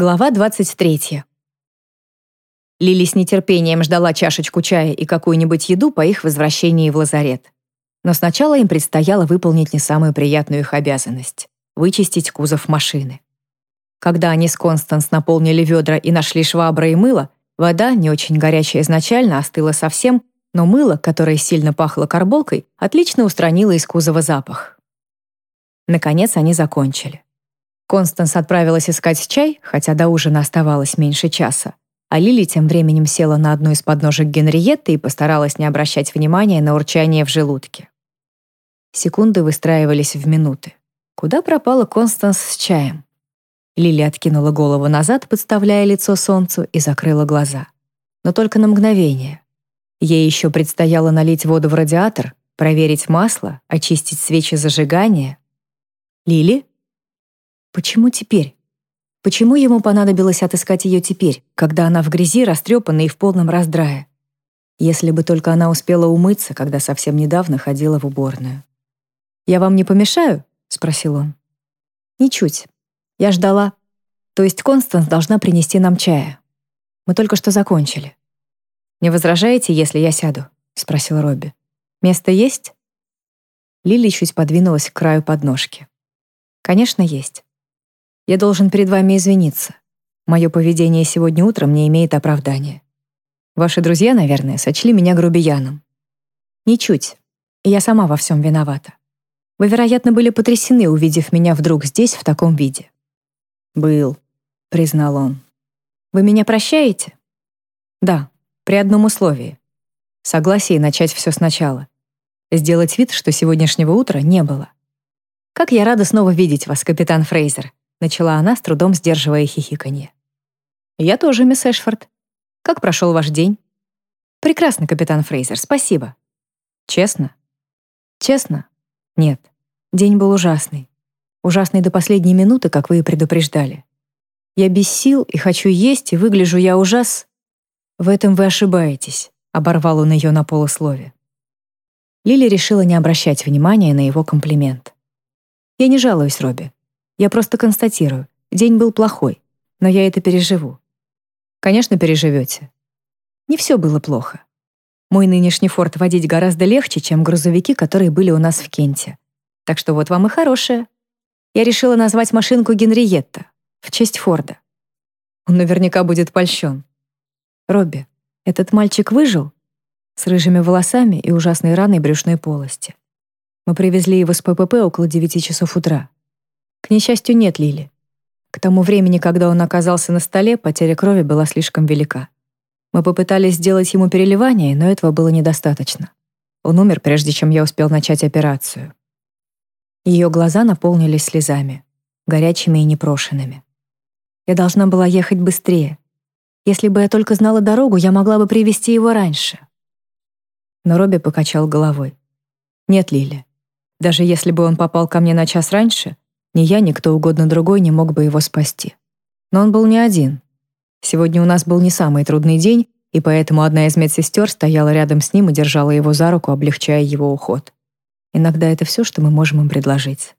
Глава 23. Лили с нетерпением ждала чашечку чая и какую-нибудь еду по их возвращении в лазарет. Но сначала им предстояло выполнить не самую приятную их обязанность — вычистить кузов машины. Когда они с Констанс наполнили ведра и нашли швабры и мыло, вода, не очень горячая изначально, остыла совсем, но мыло, которое сильно пахло карболкой, отлично устранило из кузова запах. Наконец они закончили. Констанс отправилась искать чай, хотя до ужина оставалось меньше часа, а Лили тем временем села на одну из подножек Генриетты и постаралась не обращать внимания на урчание в желудке. Секунды выстраивались в минуты. Куда пропала Констанс с чаем? Лили откинула голову назад, подставляя лицо солнцу, и закрыла глаза. Но только на мгновение. Ей еще предстояло налить воду в радиатор, проверить масло, очистить свечи зажигания. «Лили?» «Почему теперь?» Почему ему понадобилось отыскать ее теперь, когда она в грязи, растрепанная и в полном раздрае? Если бы только она успела умыться, когда совсем недавно ходила в уборную. «Я вам не помешаю?» — спросил он. «Ничуть. Я ждала. То есть Констанс должна принести нам чая. Мы только что закончили. Не возражаете, если я сяду? спросил Робби. Место есть? Лили чуть подвинулась к краю подножки. Конечно, есть. Я должен перед вами извиниться. Мое поведение сегодня утром не имеет оправдания. Ваши друзья, наверное, сочли меня грубияном. Ничуть. Я сама во всем виновата. Вы, вероятно, были потрясены, увидев меня вдруг здесь в таком виде. «Был», — признал он. «Вы меня прощаете?» «Да, при одном условии. Согласие начать все сначала. Сделать вид, что сегодняшнего утра не было. Как я рада снова видеть вас, капитан Фрейзер», — начала она, с трудом сдерживая хихиканье. «Я тоже, мисс Эшфорд. Как прошел ваш день?» «Прекрасно, капитан Фрейзер, спасибо». «Честно?» «Честно? Нет. День был ужасный ужасный до последней минуты, как вы и предупреждали. Я без сил и хочу есть, и выгляжу я ужас. В этом вы ошибаетесь, оборвал он ее на полуслове. Лили решила не обращать внимания на его комплимент. Я не жалуюсь, Робби. Я просто констатирую, день был плохой, но я это переживу. Конечно, переживете. Не все было плохо. Мой нынешний форт водить гораздо легче, чем грузовики, которые были у нас в Кенте. Так что вот вам и хорошее я решила назвать машинку Генриетта в честь Форда. Он наверняка будет польщен. Робби, этот мальчик выжил? С рыжими волосами и ужасной раной брюшной полости. Мы привезли его с ППП около 9 часов утра. К несчастью, нет Лили. К тому времени, когда он оказался на столе, потеря крови была слишком велика. Мы попытались сделать ему переливание, но этого было недостаточно. Он умер, прежде чем я успел начать операцию. Ее глаза наполнились слезами, горячими и непрошенными. Я должна была ехать быстрее. Если бы я только знала дорогу, я могла бы привести его раньше. Но Робби покачал головой. Нет, Лили. Даже если бы он попал ко мне на час раньше, ни я, ни кто угодно другой не мог бы его спасти. Но он был не один. Сегодня у нас был не самый трудный день, и поэтому одна из медсестер стояла рядом с ним и держала его за руку, облегчая его уход. Иногда это все, что мы можем им предложить.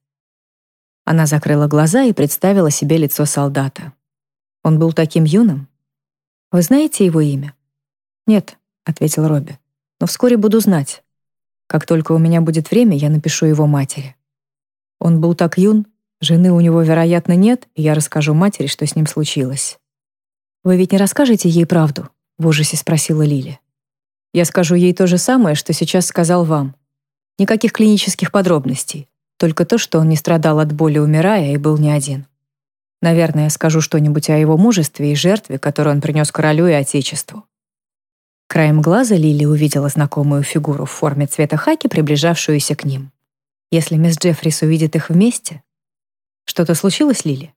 Она закрыла глаза и представила себе лицо солдата. Он был таким юным. Вы знаете его имя? Нет, ответил Робби. Но вскоре буду знать. Как только у меня будет время, я напишу его матери. Он был так юн, жены у него, вероятно, нет, и я расскажу матери, что с ним случилось. Вы ведь не расскажете ей правду? в ужасе спросила Лили. Я скажу ей то же самое, что сейчас сказал вам. Никаких клинических подробностей, только то, что он не страдал от боли, умирая, и был не один. Наверное, я скажу что-нибудь о его мужестве и жертве, которую он принес королю и отечеству. Краем глаза Лили увидела знакомую фигуру в форме цвета хаки, приближавшуюся к ним. Если мисс Джеффрис увидит их вместе... Что-то случилось, Лили?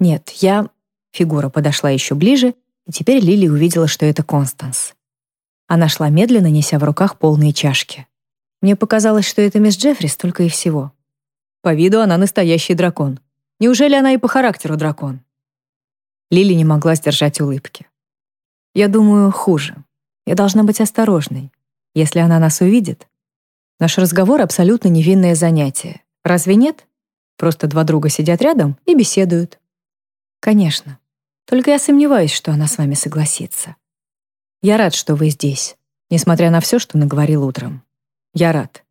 Нет, я... Фигура подошла еще ближе, и теперь Лили увидела, что это Констанс. Она шла медленно, неся в руках полные чашки. Мне показалось, что это мисс Джеффрис только и всего. По виду она настоящий дракон. Неужели она и по характеру дракон? Лили не могла сдержать улыбки. Я думаю, хуже. Я должна быть осторожной. Если она нас увидит. Наш разговор — абсолютно невинное занятие. Разве нет? Просто два друга сидят рядом и беседуют. Конечно. Только я сомневаюсь, что она с вами согласится. Я рад, что вы здесь, несмотря на все, что наговорил утром. Я рад.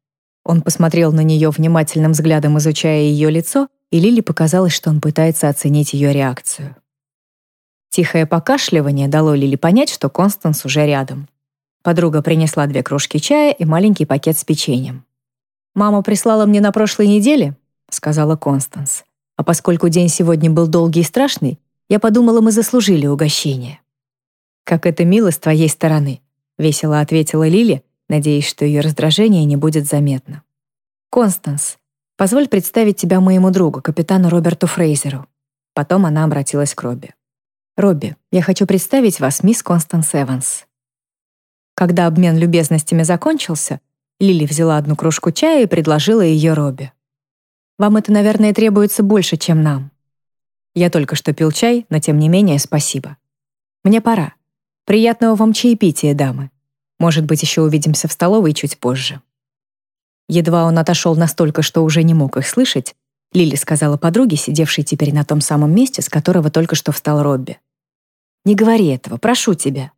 Он посмотрел на нее внимательным взглядом, изучая ее лицо, и Лили показалось, что он пытается оценить ее реакцию. Тихое покашливание дало Лили понять, что Констанс уже рядом. Подруга принесла две кружки чая и маленький пакет с печеньем. «Мама прислала мне на прошлой неделе», — сказала Констанс. «А поскольку день сегодня был долгий и страшный, я подумала, мы заслужили угощение». «Как это мило с твоей стороны», — весело ответила Лили, надеясь, что ее раздражение не будет заметно. «Констанс, позволь представить тебя моему другу, капитану Роберту Фрейзеру». Потом она обратилась к Робби. «Робби, я хочу представить вас мисс Констанс Эванс. Когда обмен любезностями закончился, Лили взяла одну кружку чая и предложила ее Робби. «Вам это, наверное, требуется больше, чем нам». «Я только что пил чай, но тем не менее спасибо. Мне пора. Приятного вам чаепития, дамы. Может быть, еще увидимся в столовой чуть позже». Едва он отошел настолько, что уже не мог их слышать, Лили сказала подруге, сидевшей теперь на том самом месте, с которого только что встал Робби. «Не говори этого, прошу тебя.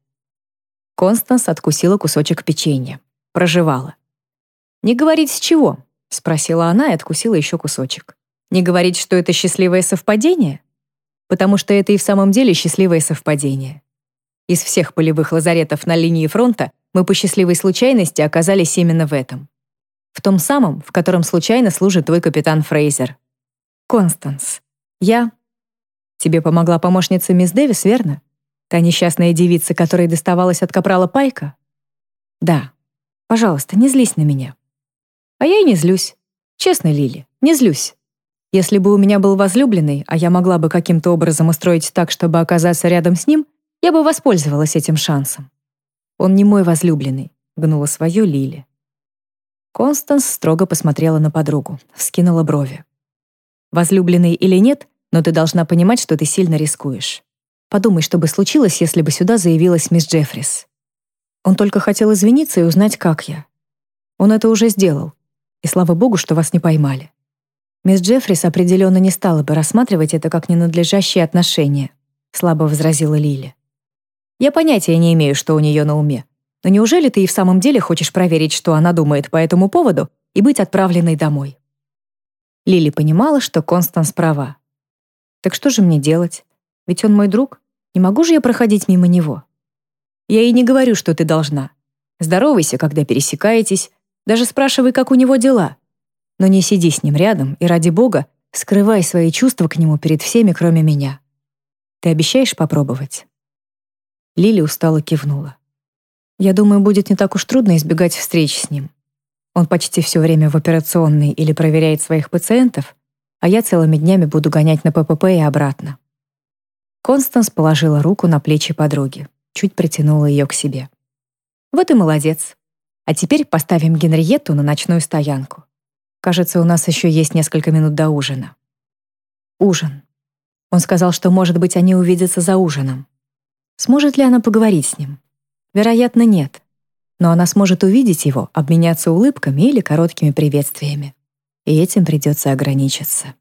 Констанс откусила кусочек печенья. Проживала. «Не говорить с чего?» — спросила она и откусила еще кусочек. «Не говорить, что это счастливое совпадение?» «Потому что это и в самом деле счастливое совпадение. Из всех полевых лазаретов на линии фронта мы по счастливой случайности оказались именно в этом. В том самом, в котором случайно служит твой капитан Фрейзер. Констанс, я... Тебе помогла помощница мисс Дэвис, верно? Та несчастная девица, которой доставалась от капрала Пайка? Да. Пожалуйста, не злись на меня. А я и не злюсь. Честно, Лили, не злюсь. Если бы у меня был возлюбленный, а я могла бы каким-то образом устроить так, чтобы оказаться рядом с ним, я бы воспользовалась этим шансом. Он не мой возлюбленный, гнула свое Лили. Констанс строго посмотрела на подругу, вскинула брови. Возлюбленный или нет, но ты должна понимать, что ты сильно рискуешь. Подумай, что бы случилось, если бы сюда заявилась мисс Джеффрис. Он только хотел извиниться и узнать, как я. Он это уже сделал. И слава богу, что вас не поймали. Мисс Джеффрис определенно не стала бы рассматривать это как ненадлежащие отношения, слабо возразила Лили. Я понятия не имею, что у нее на уме. Но неужели ты и в самом деле хочешь проверить, что она думает по этому поводу, и быть отправленной домой? Лили понимала, что Констанс права. Так что же мне делать? Ведь он мой друг. Не могу же я проходить мимо него? Я и не говорю, что ты должна. Здоровайся, когда пересекаетесь, даже спрашивай, как у него дела. Но не сиди с ним рядом и, ради бога, скрывай свои чувства к нему перед всеми, кроме меня. Ты обещаешь попробовать?» Лили устало кивнула. «Я думаю, будет не так уж трудно избегать встреч с ним. Он почти все время в операционной или проверяет своих пациентов, а я целыми днями буду гонять на ППП и обратно. Констанс положила руку на плечи подруги, чуть притянула ее к себе. «Вот и молодец. А теперь поставим Генриетту на ночную стоянку. Кажется, у нас еще есть несколько минут до ужина». Ужин. Он сказал, что, может быть, они увидятся за ужином. Сможет ли она поговорить с ним? Вероятно, нет. Но она сможет увидеть его, обменяться улыбками или короткими приветствиями. И этим придется ограничиться.